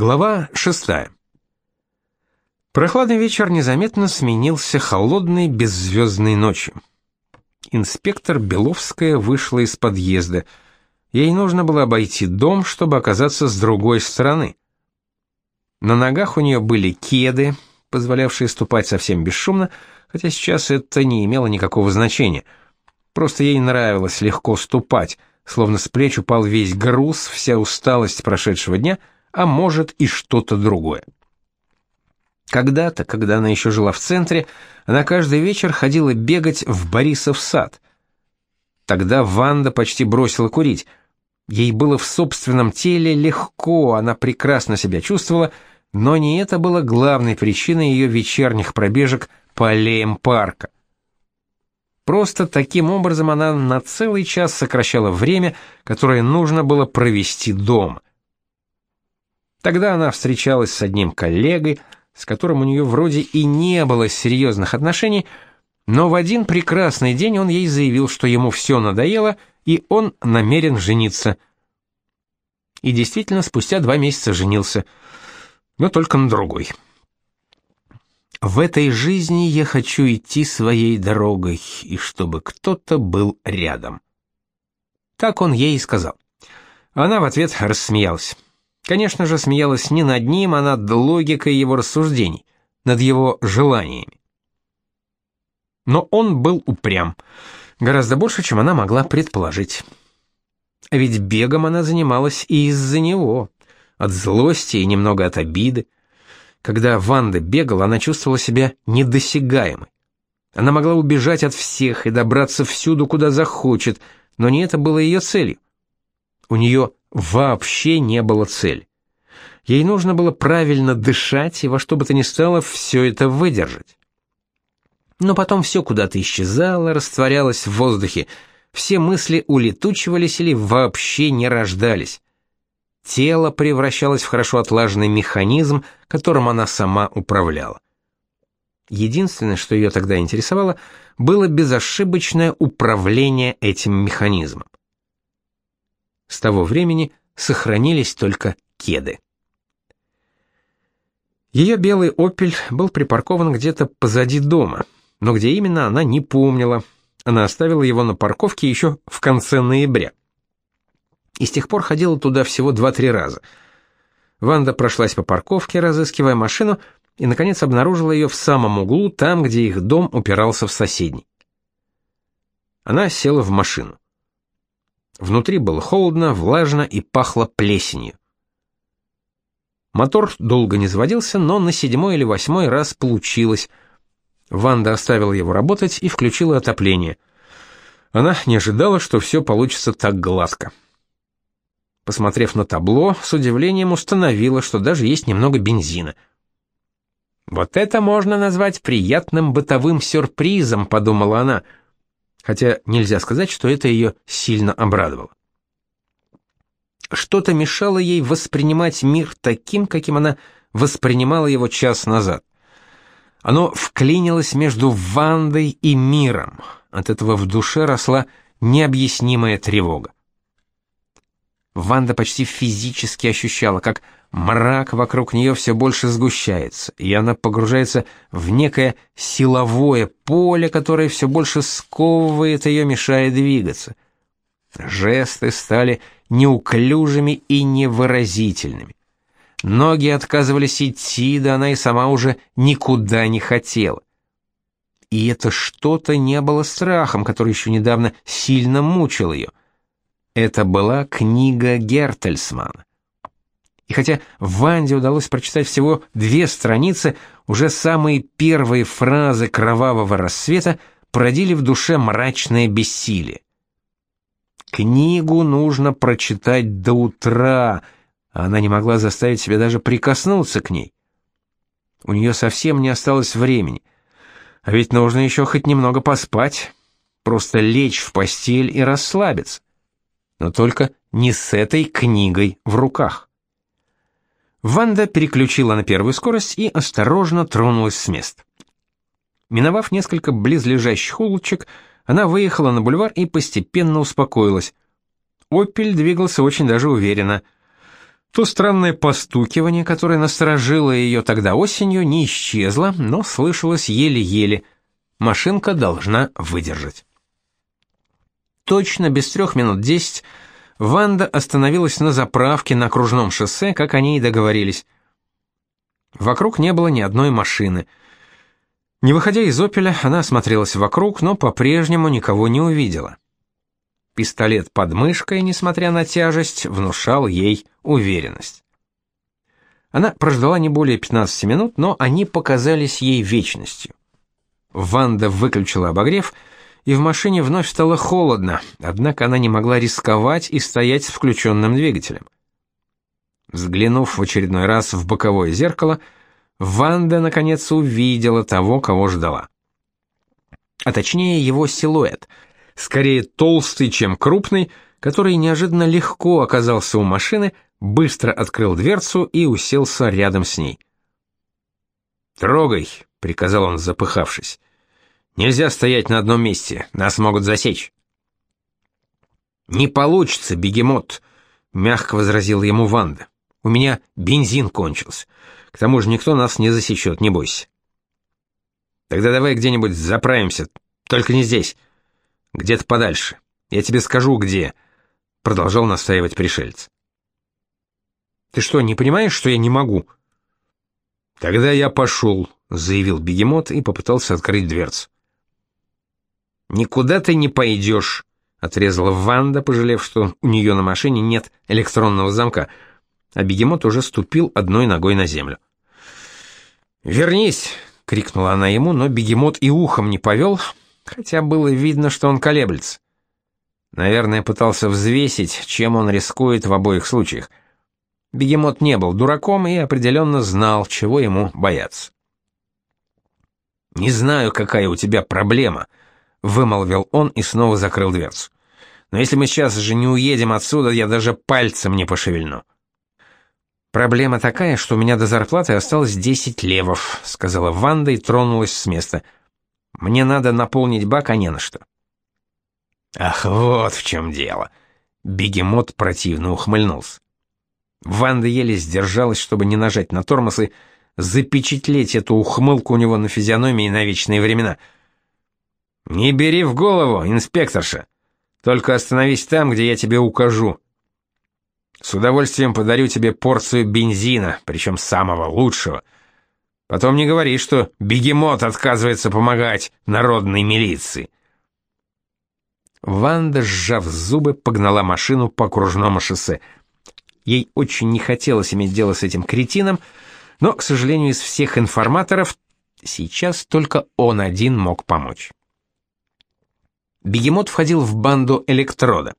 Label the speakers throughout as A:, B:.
A: Глава 6. Прохладный вечер незаметно сменился холодной беззвездной ночью. Инспектор Беловская вышла из подъезда. Ей нужно было обойти дом, чтобы оказаться с другой стороны. На ногах у нее были кеды, позволявшие ступать совсем бесшумно, хотя сейчас это не имело никакого значения. Просто ей нравилось легко ступать, словно с плеч упал весь груз, вся усталость прошедшего дня — а может и что-то другое. Когда-то, когда она еще жила в центре, она каждый вечер ходила бегать в Борисов сад. Тогда Ванда почти бросила курить. Ей было в собственном теле легко, она прекрасно себя чувствовала, но не это было главной причиной ее вечерних пробежек по аллеям парка. Просто таким образом она на целый час сокращала время, которое нужно было провести дома. Тогда она встречалась с одним коллегой, с которым у нее вроде и не было серьезных отношений, но в один прекрасный день он ей заявил, что ему все надоело, и он намерен жениться. И действительно, спустя два месяца женился, но только на другой. В этой жизни я хочу идти своей дорогой, и чтобы кто-то был рядом. Так он ей и сказал. Она в ответ рассмеялась. Конечно же, смеялась не над ним, а над логикой его рассуждений, над его желаниями. Но он был упрям, гораздо больше, чем она могла предположить. А ведь бегом она занималась и из-за него, от злости и немного от обиды. Когда Ванда бегала, она чувствовала себя недосягаемой. Она могла убежать от всех и добраться всюду, куда захочет, но не это было ее целью. У нее вообще не было цели. Ей нужно было правильно дышать и во что бы то ни стало все это выдержать. Но потом все куда-то исчезало, растворялось в воздухе, все мысли улетучивались или вообще не рождались. Тело превращалось в хорошо отлаженный механизм, которым она сама управляла. Единственное, что ее тогда интересовало, было безошибочное управление этим механизмом. С того времени сохранились только кеды. Ее белый «Опель» был припаркован где-то позади дома, но где именно она не помнила. Она оставила его на парковке еще в конце ноября. И с тех пор ходила туда всего два-три раза. Ванда прошлась по парковке, разыскивая машину, и, наконец, обнаружила ее в самом углу, там, где их дом упирался в соседний. Она села в машину. Внутри было холодно, влажно и пахло плесенью. Мотор долго не заводился, но на седьмой или восьмой раз получилось. Ванда оставила его работать и включила отопление. Она не ожидала, что все получится так гладко. Посмотрев на табло, с удивлением установила, что даже есть немного бензина. «Вот это можно назвать приятным бытовым сюрпризом», — подумала она, — хотя нельзя сказать, что это ее сильно обрадовало. Что-то мешало ей воспринимать мир таким, каким она воспринимала его час назад. Оно вклинилось между Вандой и миром. От этого в душе росла необъяснимая тревога. Ванда почти физически ощущала, как Мрак вокруг нее все больше сгущается, и она погружается в некое силовое поле, которое все больше сковывает ее, мешая двигаться. Жесты стали неуклюжими и невыразительными. Ноги отказывались идти, да она и сама уже никуда не хотела. И это что-то не было страхом, который еще недавно сильно мучил ее. Это была книга Гертельсмана. И хотя Ванде удалось прочитать всего две страницы, уже самые первые фразы кровавого рассвета породили в душе мрачное бессилие. Книгу нужно прочитать до утра, она не могла заставить себя даже прикоснуться к ней. У нее совсем не осталось времени. А ведь нужно еще хоть немного поспать, просто лечь в постель и расслабиться. Но только не с этой книгой в руках. Ванда переключила на первую скорость и осторожно тронулась с места. Миновав несколько близлежащих улочек, она выехала на бульвар и постепенно успокоилась. «Опель» двигался очень даже уверенно. То странное постукивание, которое насторожило ее тогда осенью, не исчезло, но слышалось еле-еле. Машинка должна выдержать. Точно без трех минут десять Ванда остановилась на заправке на окружном шоссе, как они и договорились. Вокруг не было ни одной машины. Не выходя из «Опеля», она осмотрелась вокруг, но по-прежнему никого не увидела. Пистолет под мышкой, несмотря на тяжесть, внушал ей уверенность. Она прождала не более 15 минут, но они показались ей вечностью. Ванда выключила обогрев, в машине вновь стало холодно, однако она не могла рисковать и стоять с включенным двигателем. Взглянув в очередной раз в боковое зеркало, Ванда наконец увидела того, кого ждала. А точнее его силуэт, скорее толстый, чем крупный, который неожиданно легко оказался у машины, быстро открыл дверцу и уселся рядом с ней. «Трогай», — приказал он, запыхавшись. «Нельзя стоять на одном месте, нас могут засечь». «Не получится, бегемот», — мягко возразил ему Ванда. «У меня бензин кончился. К тому же никто нас не засечет, не бойся». «Тогда давай где-нибудь заправимся, только не здесь. Где-то подальше. Я тебе скажу, где», — продолжал настаивать пришелец. «Ты что, не понимаешь, что я не могу?» «Тогда я пошел», — заявил бегемот и попытался открыть дверцу. «Никуда ты не пойдешь», — отрезала Ванда, пожалев, что у нее на машине нет электронного замка, а бегемот уже ступил одной ногой на землю. «Вернись!» — крикнула она ему, но бегемот и ухом не повел, хотя было видно, что он колеблется. Наверное, пытался взвесить, чем он рискует в обоих случаях. Бегемот не был дураком и определенно знал, чего ему бояться. «Не знаю, какая у тебя проблема», — вымолвил он и снова закрыл дверцу. «Но если мы сейчас же не уедем отсюда, я даже пальцем не пошевельну». «Проблема такая, что у меня до зарплаты осталось 10 левов», — сказала Ванда и тронулась с места. «Мне надо наполнить бак, а не на что». «Ах, вот в чем дело!» Бегемот противно ухмыльнулся. Ванда еле сдержалась, чтобы не нажать на тормоз и запечатлеть эту ухмылку у него на физиономии на вечные времена. «Не бери в голову, инспекторша. Только остановись там, где я тебе укажу. С удовольствием подарю тебе порцию бензина, причем самого лучшего. Потом не говори, что бегемот отказывается помогать народной милиции». Ванда, сжав зубы, погнала машину по окружному шоссе — Ей очень не хотелось иметь дело с этим кретином, но, к сожалению, из всех информаторов сейчас только он один мог помочь. Бегемот входил в банду электрода.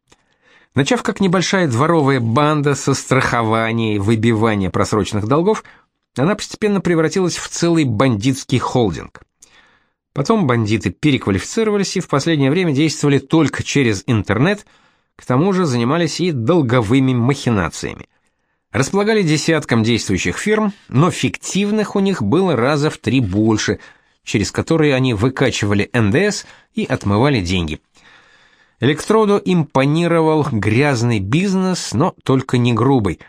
A: Начав как небольшая дворовая банда со страхования и выбивания просроченных долгов, она постепенно превратилась в целый бандитский холдинг. Потом бандиты переквалифицировались и в последнее время действовали только через интернет – к тому же занимались и долговыми махинациями. Располагали десятком действующих фирм, но фиктивных у них было раза в три больше, через которые они выкачивали НДС и отмывали деньги. Электроду импонировал грязный бизнес, но только не грубый.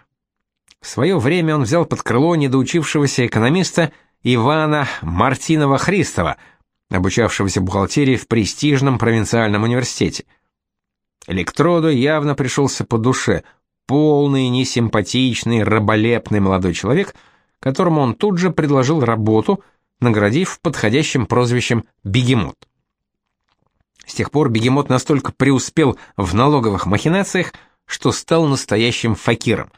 A: В свое время он взял под крыло недоучившегося экономиста Ивана Мартинова-Христова, обучавшегося бухгалтерии в престижном провинциальном университете. Электроду явно пришелся по душе, полный, несимпатичный, раболепный молодой человек, которому он тут же предложил работу, наградив подходящим прозвищем «бегемот». С тех пор бегемот настолько преуспел в налоговых махинациях, что стал настоящим факиром.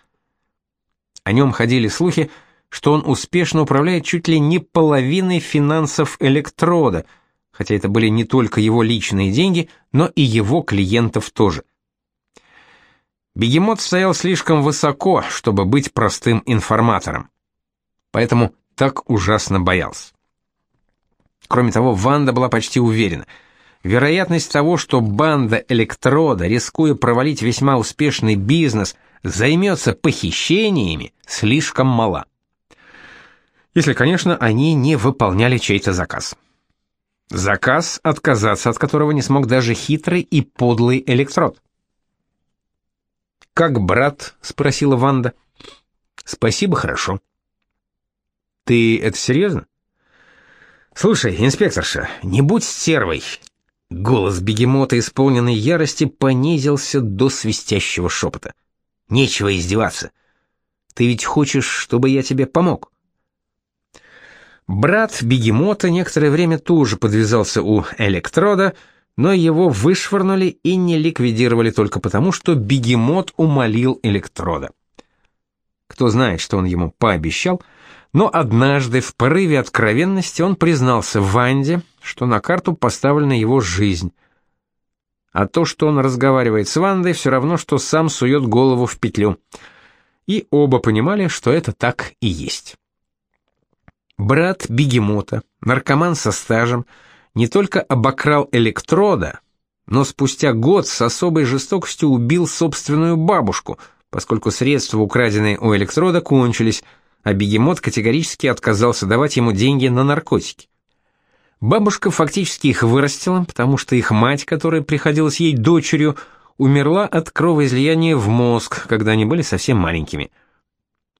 A: О нем ходили слухи, что он успешно управляет чуть ли не половиной финансов электрода – хотя это были не только его личные деньги, но и его клиентов тоже. Бегемот стоял слишком высоко, чтобы быть простым информатором. Поэтому так ужасно боялся. Кроме того, Ванда была почти уверена. Вероятность того, что банда Электрода, рискуя провалить весьма успешный бизнес, займется похищениями, слишком мала. Если, конечно, они не выполняли чей-то заказ. Заказ, отказаться от которого не смог даже хитрый и подлый электрод. «Как брат?» — спросила Ванда. Спасибо, хорошо. Ты это серьезно? Слушай, инспекторша, не будь стервой. Голос бегемота, исполненный ярости, понизился до свистящего шепота. Нечего издеваться. Ты ведь хочешь, чтобы я тебе помог? Брат бегемота некоторое время тоже подвязался у электрода, но его вышвырнули и не ликвидировали только потому, что бегемот умолил электрода. Кто знает, что он ему пообещал, но однажды в порыве откровенности он признался Ванде, что на карту поставлена его жизнь. А то, что он разговаривает с Вандой, все равно, что сам сует голову в петлю. И оба понимали, что это так и есть. Брат бегемота, наркоман со стажем, не только обокрал электрода, но спустя год с особой жестокостью убил собственную бабушку, поскольку средства, украденные у электрода, кончились, а бегемот категорически отказался давать ему деньги на наркотики. Бабушка фактически их вырастила, потому что их мать, которая приходилась ей дочерью, умерла от кровоизлияния в мозг, когда они были совсем маленькими.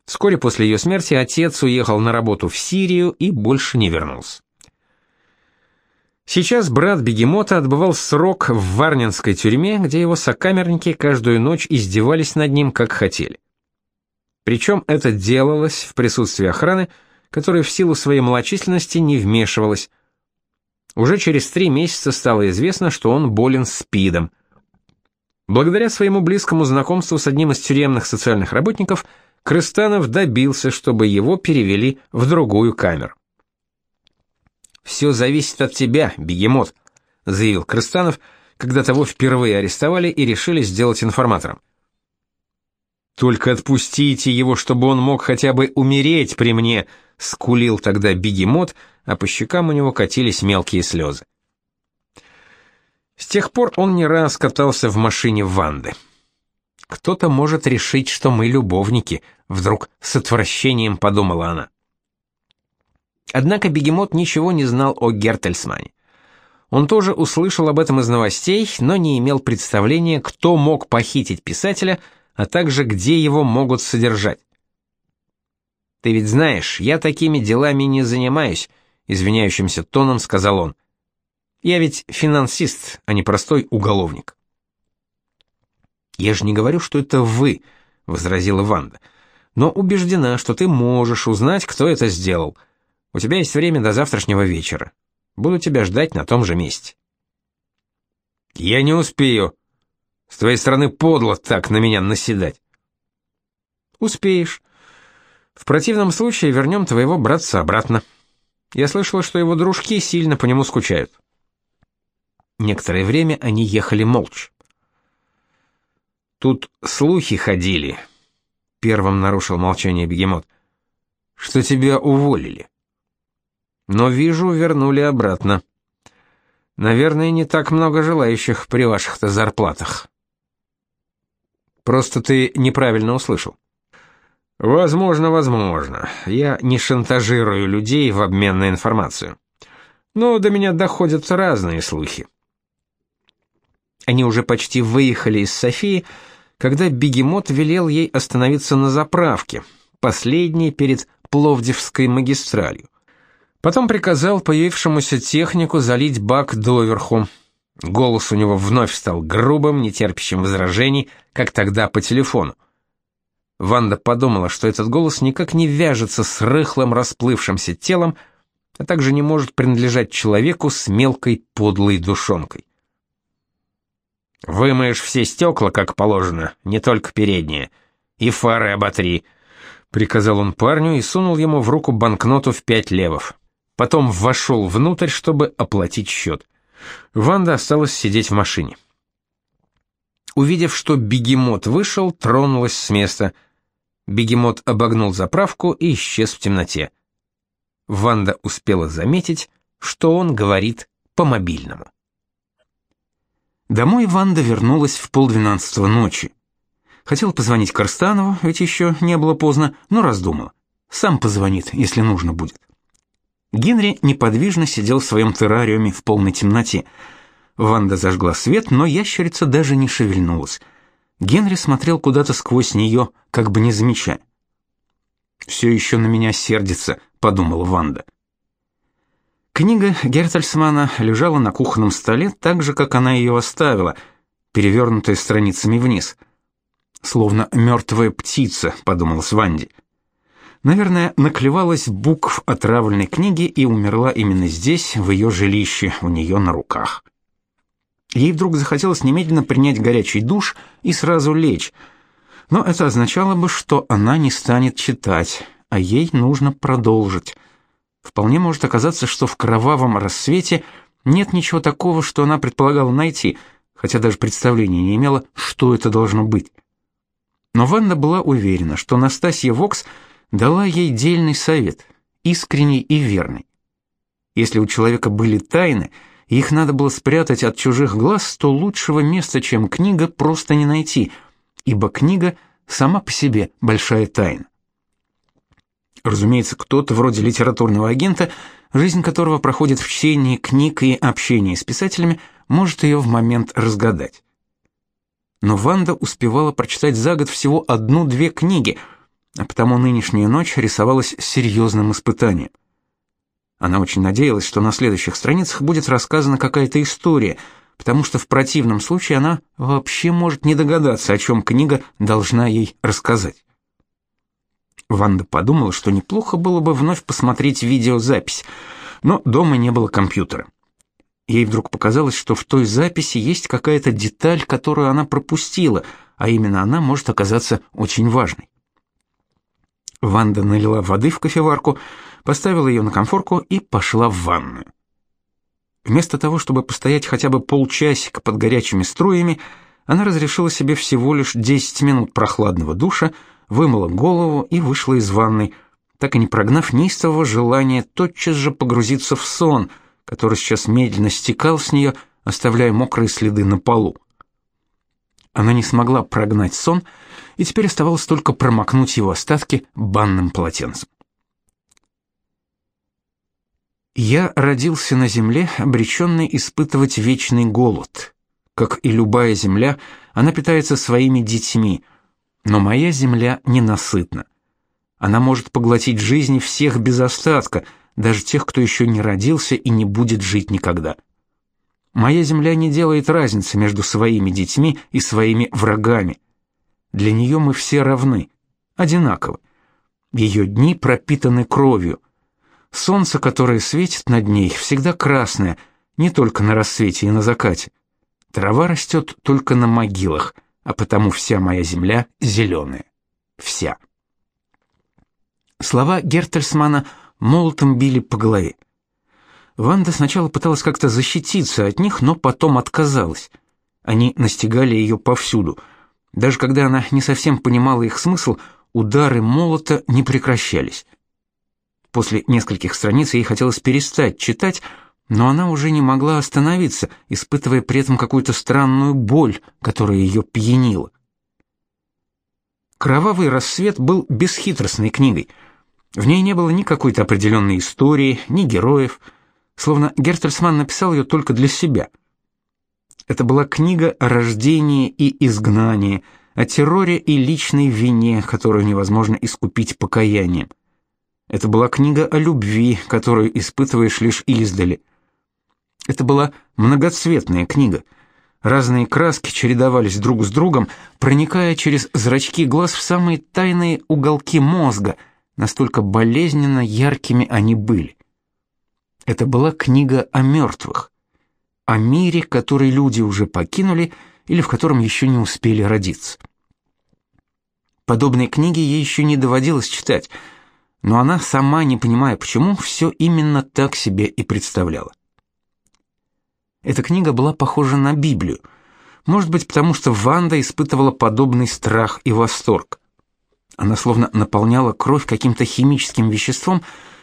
A: Вскоре после ее смерти отец уехал на работу в Сирию и больше не вернулся. Сейчас брат Бегемота отбывал срок в Варнинской тюрьме, где его сокамерники каждую ночь издевались над ним, как хотели. Причем это делалось в присутствии охраны, которая в силу своей малочисленности не вмешивалась. Уже через три месяца стало известно, что он болен СПИДом. Благодаря своему близкому знакомству с одним из тюремных социальных работников, Крыстанов добился, чтобы его перевели в другую камеру. «Все зависит от тебя, бегемот», — заявил Крыстанов, когда того впервые арестовали и решили сделать информатором. «Только отпустите его, чтобы он мог хотя бы умереть при мне», — скулил тогда бегемот, а по щекам у него катились мелкие слезы. С тех пор он не раз катался в машине Ванды. «Кто-то может решить, что мы любовники», — вдруг с отвращением подумала она. Однако бегемот ничего не знал о Гертельсмане. Он тоже услышал об этом из новостей, но не имел представления, кто мог похитить писателя, а также где его могут содержать. «Ты ведь знаешь, я такими делами не занимаюсь», — извиняющимся тоном сказал он. «Я ведь финансист, а не простой уголовник». «Я же не говорю, что это вы», — возразила Ванда, «но убеждена, что ты можешь узнать, кто это сделал». У тебя есть время до завтрашнего вечера. Буду тебя ждать на том же месте. Я не успею. С твоей стороны подло так на меня наседать. Успеешь. В противном случае вернем твоего братца обратно. Я слышала, что его дружки сильно по нему скучают. Некоторое время они ехали молча. Тут слухи ходили. Первым нарушил молчание бегемот. Что тебя уволили но вижу, вернули обратно. Наверное, не так много желающих при ваших-то зарплатах. Просто ты неправильно услышал. Возможно, возможно. Я не шантажирую людей в обмен на информацию. Но до меня доходят разные слухи. Они уже почти выехали из Софии, когда бегемот велел ей остановиться на заправке, последней перед Пловдивской магистралью. Потом приказал появившемуся технику залить бак доверху. Голос у него вновь стал грубым, нетерпящим возражений, как тогда по телефону. Ванда подумала, что этот голос никак не вяжется с рыхлым расплывшимся телом, а также не может принадлежать человеку с мелкой подлой душонкой. «Вымоешь все стекла, как положено, не только передние, и фары оботри», — приказал он парню и сунул ему в руку банкноту в пять левов потом вошел внутрь, чтобы оплатить счет. Ванда осталась сидеть в машине. Увидев, что бегемот вышел, тронулась с места. Бегемот обогнул заправку и исчез в темноте. Ванда успела заметить, что он говорит по мобильному. Домой Ванда вернулась в полдвенадцатого ночи. Хотела позвонить Карстанову, ведь еще не было поздно, но раздумала. Сам позвонит, если нужно будет. Генри неподвижно сидел в своем террариуме в полной темноте. Ванда зажгла свет, но ящерица даже не шевельнулась. Генри смотрел куда-то сквозь нее, как бы не замечая. «Все еще на меня сердится», — подумала Ванда. Книга Гертельсмана лежала на кухонном столе так же, как она ее оставила, перевернутая страницами вниз. «Словно мертвая птица», — подумалась Ванде. Наверное, наклевалась букв отравленной книги и умерла именно здесь, в ее жилище, у нее на руках. Ей вдруг захотелось немедленно принять горячий душ и сразу лечь. Но это означало бы, что она не станет читать, а ей нужно продолжить. Вполне может оказаться, что в кровавом рассвете нет ничего такого, что она предполагала найти, хотя даже представления не имела, что это должно быть. Но Ванда была уверена, что Настасья Вокс дала ей дельный совет, искренний и верный. Если у человека были тайны, их надо было спрятать от чужих глаз, то лучшего места, чем книга, просто не найти, ибо книга сама по себе большая тайна. Разумеется, кто-то вроде литературного агента, жизнь которого проходит в чтении книг и общении с писателями, может ее в момент разгадать. Но Ванда успевала прочитать за год всего одну-две книги, а потому нынешняя ночь рисовалась серьезным испытанием. Она очень надеялась, что на следующих страницах будет рассказана какая-то история, потому что в противном случае она вообще может не догадаться, о чем книга должна ей рассказать. Ванда подумала, что неплохо было бы вновь посмотреть видеозапись, но дома не было компьютера. Ей вдруг показалось, что в той записи есть какая-то деталь, которую она пропустила, а именно она может оказаться очень важной. Ванда налила воды в кофеварку, поставила ее на конфорку и пошла в ванную. Вместо того, чтобы постоять хотя бы полчасика под горячими струями, она разрешила себе всего лишь 10 минут прохладного душа, вымыла голову и вышла из ванной, так и не прогнав неистового желания тотчас же погрузиться в сон, который сейчас медленно стекал с нее, оставляя мокрые следы на полу. Она не смогла прогнать сон, и теперь оставалось только промокнуть его остатки банным полотенцем. Я родился на земле, обреченный испытывать вечный голод. Как и любая земля, она питается своими детьми, но моя земля ненасытна. Она может поглотить жизни всех без остатка, даже тех, кто еще не родился и не будет жить никогда. Моя земля не делает разницы между своими детьми и своими врагами. Для нее мы все равны, одинаковы. Ее дни пропитаны кровью – Солнце, которое светит над ней, всегда красное, не только на рассвете и на закате. Трава растет только на могилах, а потому вся моя земля зеленая. Вся. Слова Гертельсмана молотом били по голове. Ванда сначала пыталась как-то защититься от них, но потом отказалась. Они настигали ее повсюду. Даже когда она не совсем понимала их смысл, удары молота не прекращались. После нескольких страниц ей хотелось перестать читать, но она уже не могла остановиться, испытывая при этом какую-то странную боль, которая ее пьянила. Кровавый рассвет был бесхитростной книгой. В ней не было ни какой-то определенной истории, ни героев, словно Гертельсман написал ее только для себя. Это была книга о рождении и изгнании, о терроре и личной вине, которую невозможно искупить покаянием. Это была книга о любви, которую испытываешь лишь издали. Это была многоцветная книга. Разные краски чередовались друг с другом, проникая через зрачки глаз в самые тайные уголки мозга, настолько болезненно яркими они были. Это была книга о мертвых, о мире, который люди уже покинули или в котором еще не успели родиться. Подобные книги ей еще не доводилось читать — но она сама, не понимая почему, все именно так себе и представляла. Эта книга была похожа на Библию. Может быть, потому что Ванда испытывала подобный страх и восторг. Она словно наполняла кровь каким-то химическим веществом,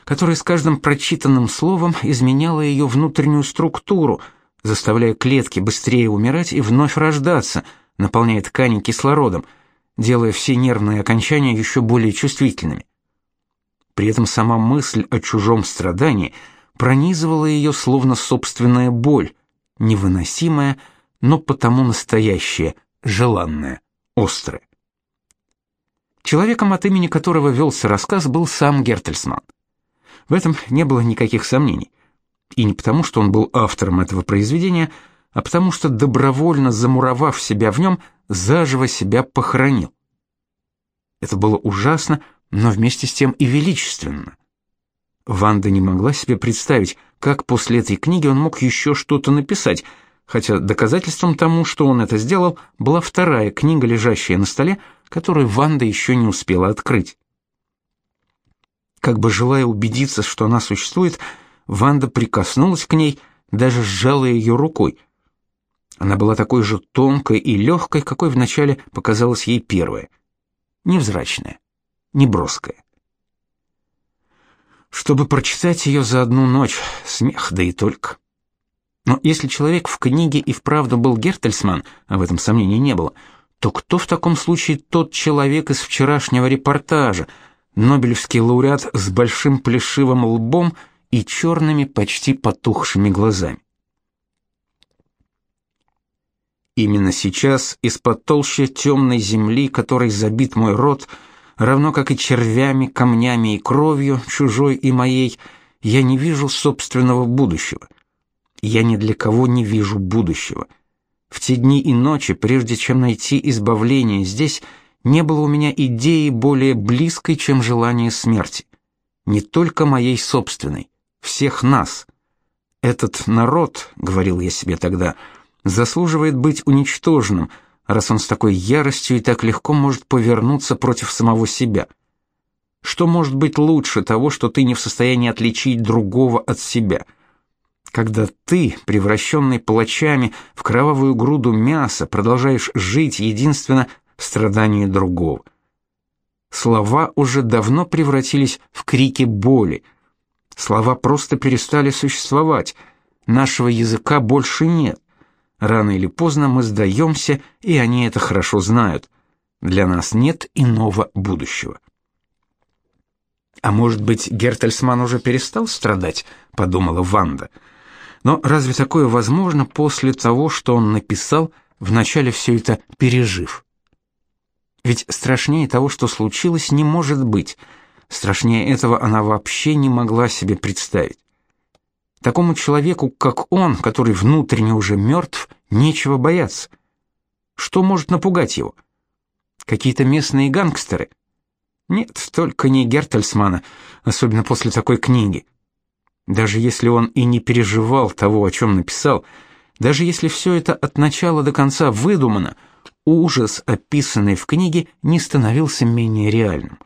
A: которое с каждым прочитанным словом изменяло ее внутреннюю структуру, заставляя клетки быстрее умирать и вновь рождаться, наполняя ткани кислородом, делая все нервные окончания еще более чувствительными. При этом сама мысль о чужом страдании пронизывала ее словно собственная боль, невыносимая, но потому настоящая, желанная, острая. Человеком, от имени которого велся рассказ, был сам Гертельсман. В этом не было никаких сомнений. И не потому, что он был автором этого произведения, а потому что, добровольно замуровав себя в нем, заживо себя похоронил. Это было ужасно, но вместе с тем и величественно. Ванда не могла себе представить, как после этой книги он мог еще что-то написать, хотя доказательством тому, что он это сделал, была вторая книга, лежащая на столе, которую Ванда еще не успела открыть. Как бы желая убедиться, что она существует, Ванда прикоснулась к ней, даже сжала ее рукой. Она была такой же тонкой и легкой, какой вначале показалась ей первая. Невзрачная, неброская. Чтобы прочитать ее за одну ночь, смех, да и только. Но если человек в книге и вправду был Гертельсман, а в этом сомнений не было, то кто в таком случае тот человек из вчерашнего репортажа, Нобелевский лауреат с большим плешивым лбом и черными, почти потухшими глазами? Именно сейчас из-под толщи темной земли, которой забит мой рот, равно как и червями, камнями и кровью, чужой и моей, я не вижу собственного будущего. Я ни для кого не вижу будущего. В те дни и ночи, прежде чем найти избавление здесь, не было у меня идеи более близкой, чем желание смерти. Не только моей собственной, всех нас. Этот народ, говорил я себе тогда, заслуживает быть уничтоженным, раз он с такой яростью и так легко может повернуться против самого себя. Что может быть лучше того, что ты не в состоянии отличить другого от себя? Когда ты, превращенный палачами в кровавую груду мяса, продолжаешь жить единственно в страдании другого. Слова уже давно превратились в крики боли. Слова просто перестали существовать. Нашего языка больше нет. Рано или поздно мы сдаемся, и они это хорошо знают. Для нас нет иного будущего. А может быть, Гертельсман уже перестал страдать, подумала Ванда. Но разве такое возможно после того, что он написал, вначале все это пережив? Ведь страшнее того, что случилось, не может быть. Страшнее этого она вообще не могла себе представить. Такому человеку, как он, который внутренне уже мертв, нечего бояться. Что может напугать его? Какие-то местные гангстеры? Нет, только не Гертельсмана, особенно после такой книги. Даже если он и не переживал того, о чем написал, даже если все это от начала до конца выдумано, ужас, описанный в книге, не становился менее реальным.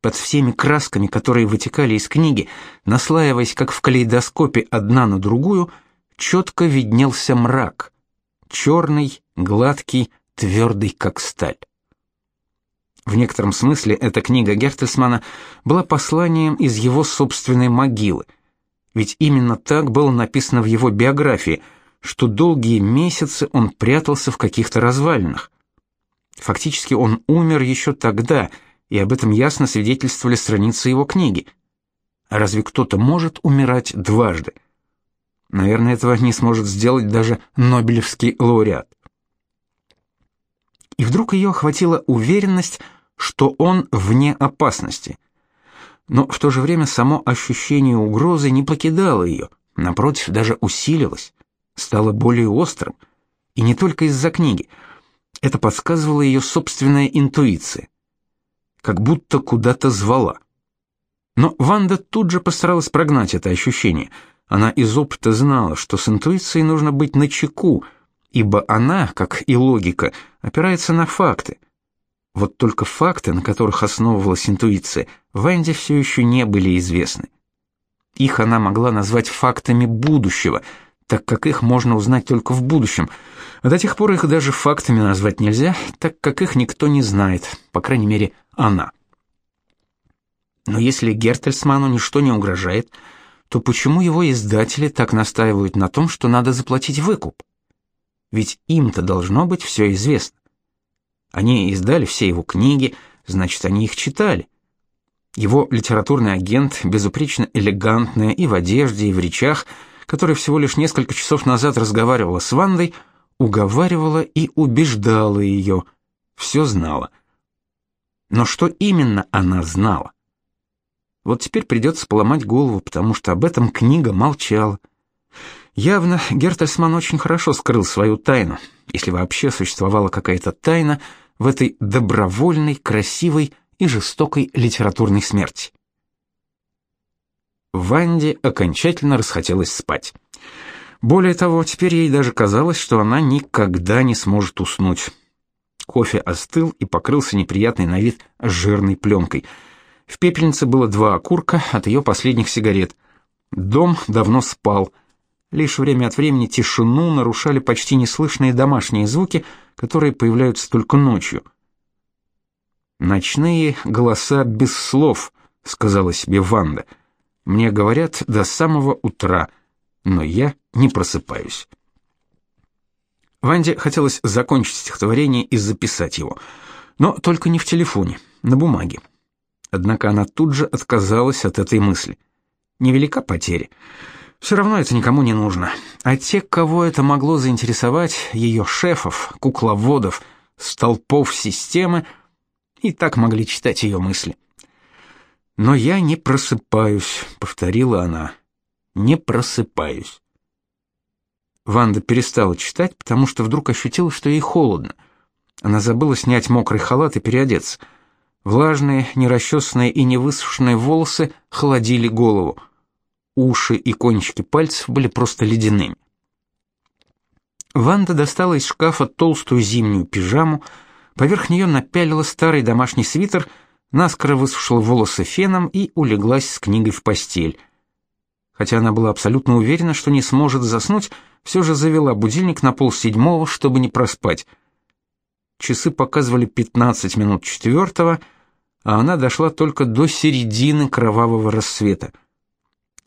A: Под всеми красками, которые вытекали из книги, наслаиваясь как в калейдоскопе одна на другую, четко виднелся мрак, черный, гладкий, твердый, как сталь. В некотором смысле эта книга Гертельсмана была посланием из его собственной могилы, ведь именно так было написано в его биографии, что долгие месяцы он прятался в каких-то развалинах. Фактически он умер еще тогда, и об этом ясно свидетельствовали страницы его книги. А разве кто-то может умирать дважды? Наверное, этого не сможет сделать даже Нобелевский лауреат. И вдруг ее охватила уверенность, что он вне опасности. Но в то же время само ощущение угрозы не покидало ее, напротив, даже усилилось, стало более острым. И не только из-за книги. Это подсказывала ее собственная интуиция как будто куда-то звала. Но Ванда тут же постаралась прогнать это ощущение. Она из опыта знала, что с интуицией нужно быть начеку, ибо она, как и логика, опирается на факты. Вот только факты, на которых основывалась интуиция, Ванде все еще не были известны. Их она могла назвать фактами будущего, так как их можно узнать только в будущем. До тех пор их даже фактами назвать нельзя, так как их никто не знает, по крайней мере, она. Но если Гертельсману ничто не угрожает, то почему его издатели так настаивают на том, что надо заплатить выкуп? Ведь им-то должно быть все известно. Они издали все его книги, значит, они их читали. Его литературный агент, безупречно элегантная и в одежде, и в речах, который всего лишь несколько часов назад разговаривала с Вандой, уговаривала и убеждала ее, все знала – Но что именно она знала? Вот теперь придется поломать голову, потому что об этом книга молчала. Явно Гертельсман очень хорошо скрыл свою тайну, если вообще существовала какая-то тайна в этой добровольной, красивой и жестокой литературной смерти. Ванде окончательно расхотелось спать. Более того, теперь ей даже казалось, что она никогда не сможет уснуть. Кофе остыл и покрылся неприятной на вид жирной пленкой. В пепельнице было два окурка от ее последних сигарет. Дом давно спал. Лишь время от времени тишину нарушали почти неслышные домашние звуки, которые появляются только ночью. «Ночные голоса без слов», — сказала себе Ванда. «Мне говорят до самого утра, но я не просыпаюсь». Ванде хотелось закончить стихотворение и записать его, но только не в телефоне, на бумаге. Однако она тут же отказалась от этой мысли. Невелика потеря. Все равно это никому не нужно. А те, кого это могло заинтересовать, ее шефов, кукловодов, столпов системы, и так могли читать ее мысли. «Но я не просыпаюсь», — повторила она. «Не просыпаюсь». Ванда перестала читать, потому что вдруг ощутила, что ей холодно. Она забыла снять мокрый халат и переодеться. Влажные, нерасчесанные и невысушенные волосы холодили голову. Уши и кончики пальцев были просто ледяными. Ванда достала из шкафа толстую зимнюю пижаму, поверх нее напялила старый домашний свитер, наскоро высушила волосы феном и улеглась с книгой в постель. Хотя она была абсолютно уверена, что не сможет заснуть, все же завела будильник на полседьмого, чтобы не проспать. Часы показывали 15 минут четвертого, а она дошла только до середины кровавого рассвета.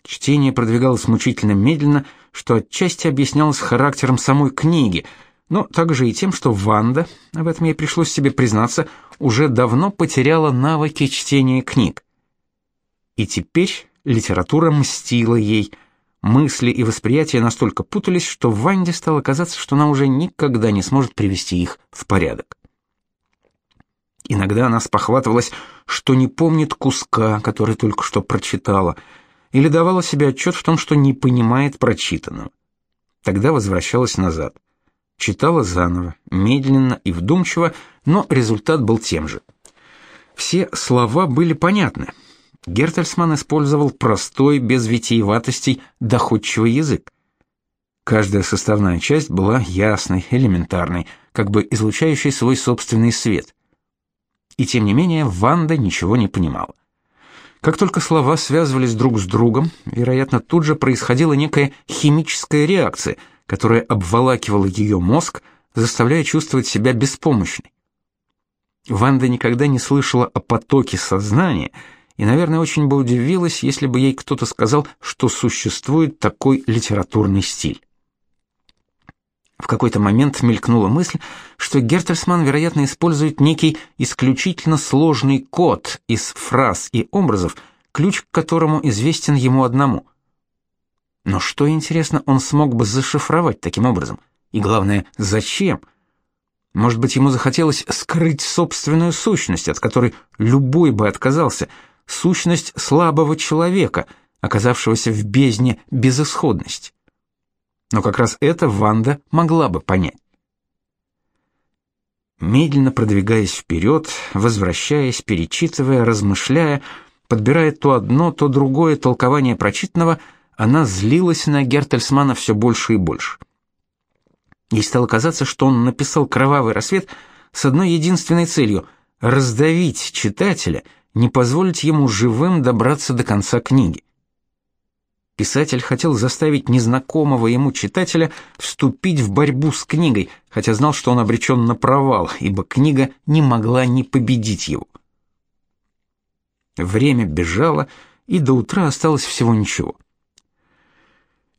A: Чтение продвигалось мучительно медленно, что отчасти объяснялось характером самой книги, но также и тем, что Ванда, в этом ей пришлось себе признаться, уже давно потеряла навыки чтения книг. И теперь литература мстила ей. Мысли и восприятия настолько путались, что Ванде стало казаться, что она уже никогда не сможет привести их в порядок. Иногда она спохватывалась, что не помнит куска, который только что прочитала — или давала себе отчет в том, что не понимает прочитанного. Тогда возвращалась назад. Читала заново, медленно и вдумчиво, но результат был тем же. Все слова были понятны. Гертельсман использовал простой, без витиеватостей, доходчивый язык. Каждая составная часть была ясной, элементарной, как бы излучающей свой собственный свет. И тем не менее Ванда ничего не понимала. Как только слова связывались друг с другом, вероятно, тут же происходила некая химическая реакция, которая обволакивала ее мозг, заставляя чувствовать себя беспомощной. Ванда никогда не слышала о потоке сознания и, наверное, очень бы удивилась, если бы ей кто-то сказал, что существует такой литературный стиль. В какой-то момент мелькнула мысль, что Гертельсман, вероятно, использует некий исключительно сложный код из фраз и образов, ключ к которому известен ему одному. Но что, интересно, он смог бы зашифровать таким образом? И главное, зачем? Может быть, ему захотелось скрыть собственную сущность, от которой любой бы отказался, сущность слабого человека, оказавшегося в бездне безысходности. Но как раз это Ванда могла бы понять. Медленно продвигаясь вперед, возвращаясь, перечитывая, размышляя, подбирая то одно, то другое толкование прочитанного, она злилась на Гертельсмана все больше и больше. Ей стало казаться, что он написал «Кровавый рассвет» с одной единственной целью — раздавить читателя, не позволить ему живым добраться до конца книги. Писатель хотел заставить незнакомого ему читателя вступить в борьбу с книгой, хотя знал, что он обречен на провал, ибо книга не могла не победить его. Время бежало, и до утра осталось всего ничего.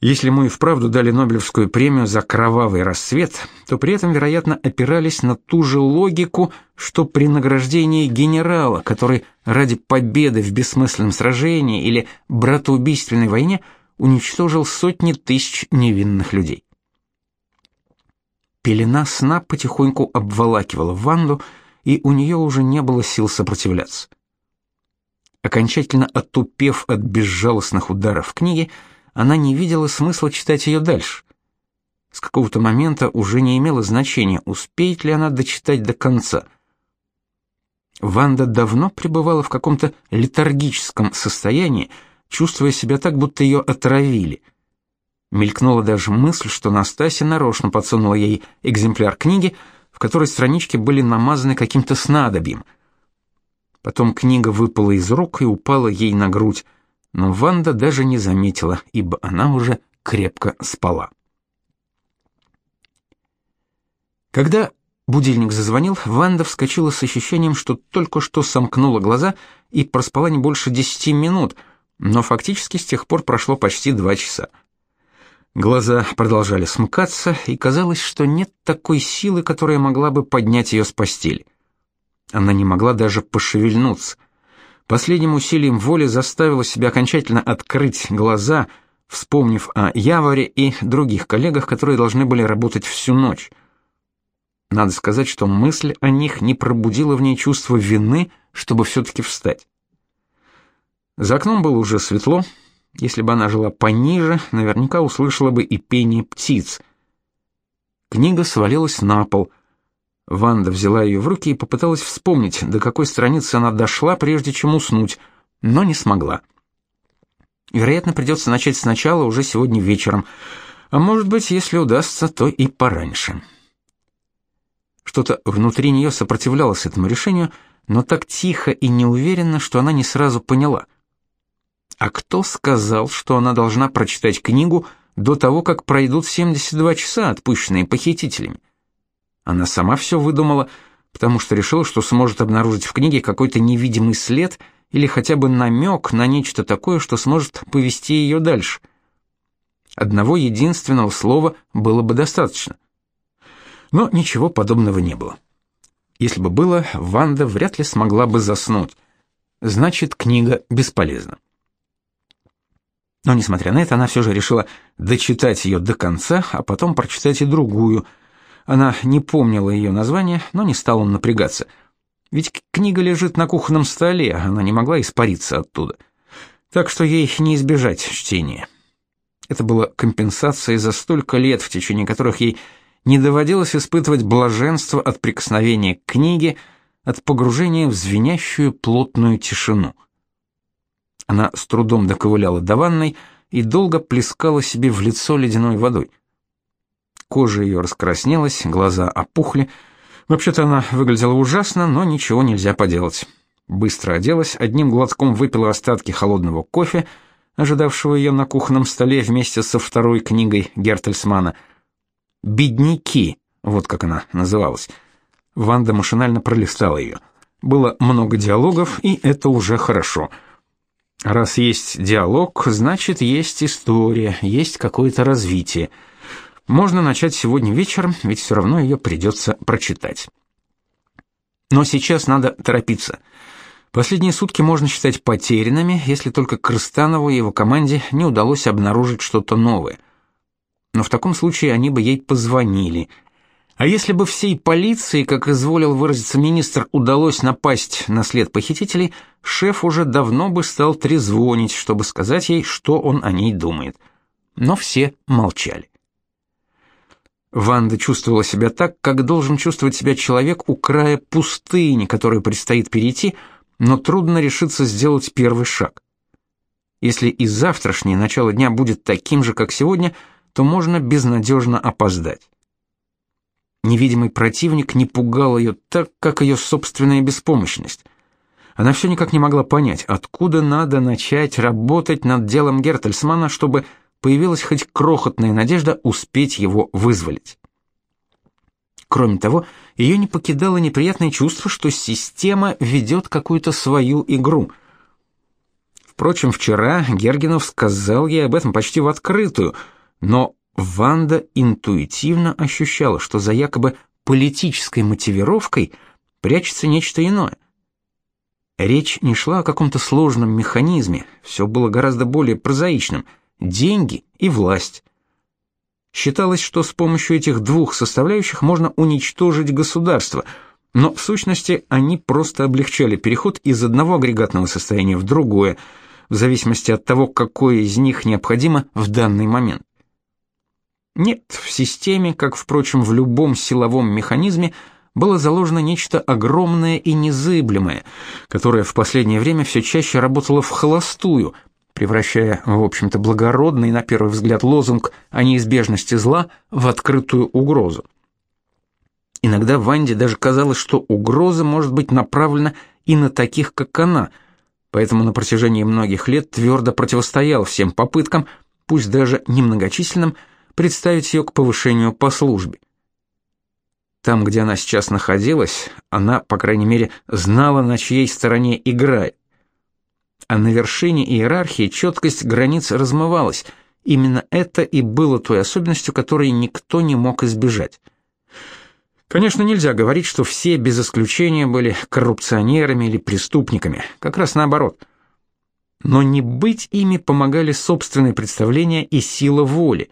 A: Если ему и вправду дали Нобелевскую премию за кровавый рассвет, то при этом, вероятно, опирались на ту же логику, что при награждении генерала, который ради победы в бессмысленном сражении или братоубийственной войне уничтожил сотни тысяч невинных людей. Пелена сна потихоньку обволакивала Ванду, и у нее уже не было сил сопротивляться. Окончательно отупев от безжалостных ударов книги, она не видела смысла читать ее дальше. С какого-то момента уже не имело значения, успеет ли она дочитать до конца. Ванда давно пребывала в каком-то летаргическом состоянии, чувствуя себя так, будто ее отравили. Мелькнула даже мысль, что Настасья нарочно подсунула ей экземпляр книги, в которой странички были намазаны каким-то снадобьем. Потом книга выпала из рук и упала ей на грудь, но Ванда даже не заметила, ибо она уже крепко спала. Когда будильник зазвонил, Ванда вскочила с ощущением, что только что сомкнула глаза и проспала не больше десяти минут, но фактически с тех пор прошло почти два часа. Глаза продолжали смыкаться, и казалось, что нет такой силы, которая могла бы поднять ее с постели. Она не могла даже пошевельнуться. Последним усилием воли заставила себя окончательно открыть глаза, вспомнив о Яворе и других коллегах, которые должны были работать всю ночь. Надо сказать, что мысль о них не пробудила в ней чувство вины, чтобы все-таки встать. За окном было уже светло. Если бы она жила пониже, наверняка услышала бы и пение птиц. Книга свалилась на пол. Ванда взяла ее в руки и попыталась вспомнить, до какой страницы она дошла, прежде чем уснуть, но не смогла. Вероятно, придется начать сначала уже сегодня вечером, а может быть, если удастся, то и пораньше. Что-то внутри нее сопротивлялось этому решению, но так тихо и неуверенно, что она не сразу поняла. А кто сказал, что она должна прочитать книгу до того, как пройдут 72 часа, отпущенные похитителями? Она сама все выдумала, потому что решила, что сможет обнаружить в книге какой-то невидимый след или хотя бы намек на нечто такое, что сможет повести ее дальше. Одного единственного слова было бы достаточно. Но ничего подобного не было. Если бы было, Ванда вряд ли смогла бы заснуть. Значит, книга бесполезна. Но несмотря на это, она все же решила дочитать ее до конца, а потом прочитать и другую. Она не помнила ее название, но не стала напрягаться. Ведь книга лежит на кухонном столе, она не могла испариться оттуда. Так что ей не избежать чтения. Это было компенсацией за столько лет, в течение которых ей не доводилось испытывать блаженство от прикосновения к книге, от погружения в звенящую плотную тишину. Она с трудом доковыляла до ванной и долго плескала себе в лицо ледяной водой. Кожа ее раскраснелась, глаза опухли. Вообще-то она выглядела ужасно, но ничего нельзя поделать. Быстро оделась, одним глотком выпила остатки холодного кофе, ожидавшего ее на кухонном столе вместе со второй книгой Гертельсмана — «Бедняки», вот как она называлась. Ванда машинально пролистала ее. Было много диалогов, и это уже хорошо. Раз есть диалог, значит, есть история, есть какое-то развитие. Можно начать сегодня вечером, ведь все равно ее придется прочитать. Но сейчас надо торопиться. Последние сутки можно считать потерянными, если только Крыстанову и его команде не удалось обнаружить что-то новое но в таком случае они бы ей позвонили. А если бы всей полиции, как изволил выразиться министр, удалось напасть на след похитителей, шеф уже давно бы стал трезвонить, чтобы сказать ей, что он о ней думает. Но все молчали. Ванда чувствовала себя так, как должен чувствовать себя человек у края пустыни, которую предстоит перейти, но трудно решиться сделать первый шаг. Если и завтрашнее начало дня будет таким же, как сегодня – то можно безнадежно опоздать. Невидимый противник не пугал ее так, как ее собственная беспомощность. Она все никак не могла понять, откуда надо начать работать над делом Гертельсмана, чтобы появилась хоть крохотная надежда успеть его вызволить. Кроме того, ее не покидало неприятное чувство, что система ведет какую-то свою игру. Впрочем, вчера Гергинов сказал ей об этом почти в открытую – но Ванда интуитивно ощущала, что за якобы политической мотивировкой прячется нечто иное. Речь не шла о каком-то сложном механизме, все было гораздо более прозаичным – деньги и власть. Считалось, что с помощью этих двух составляющих можно уничтожить государство, Но в сущности они просто облегчали переход из одного агрегатного состояния в другое, в зависимости от того, какое из них необходимо в данный момент. Нет, в системе, как, впрочем, в любом силовом механизме, было заложено нечто огромное и незыблемое, которое в последнее время все чаще работало в холостую, превращая, в общем-то, благородный, на первый взгляд, лозунг о неизбежности зла в открытую угрозу. Иногда Ванде даже казалось, что угроза может быть направлена и на таких, как она, поэтому на протяжении многих лет твердо противостоял всем попыткам, пусть даже немногочисленным, представить ее к повышению по службе. Там, где она сейчас находилась, она, по крайней мере, знала, на чьей стороне играет. А на вершине иерархии четкость границ размывалась. Именно это и было той особенностью, которой никто не мог избежать. Конечно, нельзя говорить, что все без исключения были коррупционерами или преступниками, как раз наоборот. Но не быть ими помогали собственные представления и сила воли.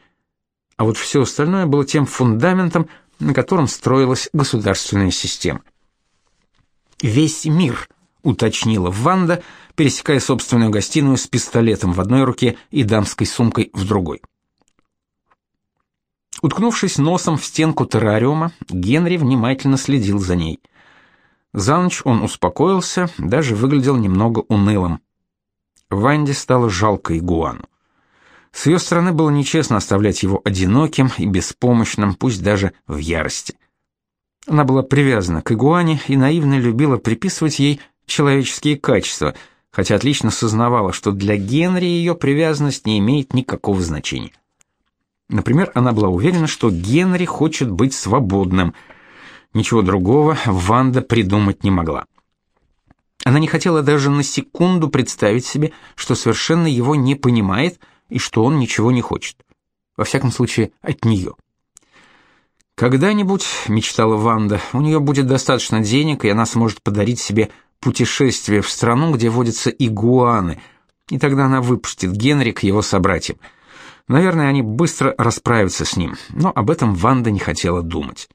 A: А вот все остальное было тем фундаментом, на котором строилась государственная система. «Весь мир», — уточнила Ванда, пересекая собственную гостиную с пистолетом в одной руке и дамской сумкой в другой. Уткнувшись носом в стенку террариума, Генри внимательно следил за ней. За ночь он успокоился, даже выглядел немного унылым. Ванде стало жалко игуану. С ее стороны было нечестно оставлять его одиноким и беспомощным, пусть даже в ярости. Она была привязана к игуане и наивно любила приписывать ей человеческие качества, хотя отлично сознавала, что для Генри ее привязанность не имеет никакого значения. Например, она была уверена, что Генри хочет быть свободным. Ничего другого Ванда придумать не могла. Она не хотела даже на секунду представить себе, что совершенно его не понимает – и что он ничего не хочет. Во всяком случае, от нее. Когда-нибудь, мечтала Ванда, у нее будет достаточно денег, и она сможет подарить себе путешествие в страну, где водятся игуаны, и тогда она выпустит Генри к его собратьям. Наверное, они быстро расправятся с ним, но об этом Ванда не хотела думать.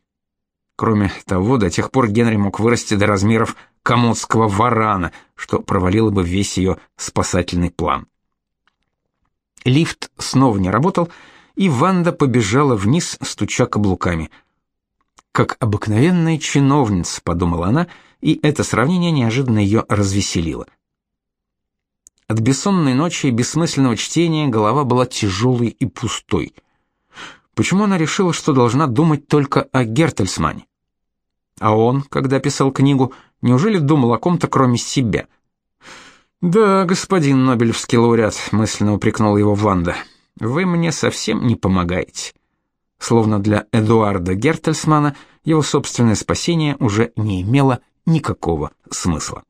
A: Кроме того, до тех пор Генри мог вырасти до размеров комодского варана, что провалило бы весь ее спасательный план. Лифт снова не работал, и Ванда побежала вниз, стуча каблуками. Как обыкновенная чиновница, подумала она, и это сравнение неожиданно ее развеселило. От бессонной ночи и бессмысленного чтения голова была тяжелой и пустой. Почему она решила, что должна думать только о Гертельсмане? А он, когда писал книгу, неужели думал о ком-то кроме себя? — «Да, господин Нобелевский лауреат», — мысленно упрекнул его Ванда, — «вы мне совсем не помогаете». Словно для Эдуарда Гертельсмана его собственное спасение уже не имело никакого смысла.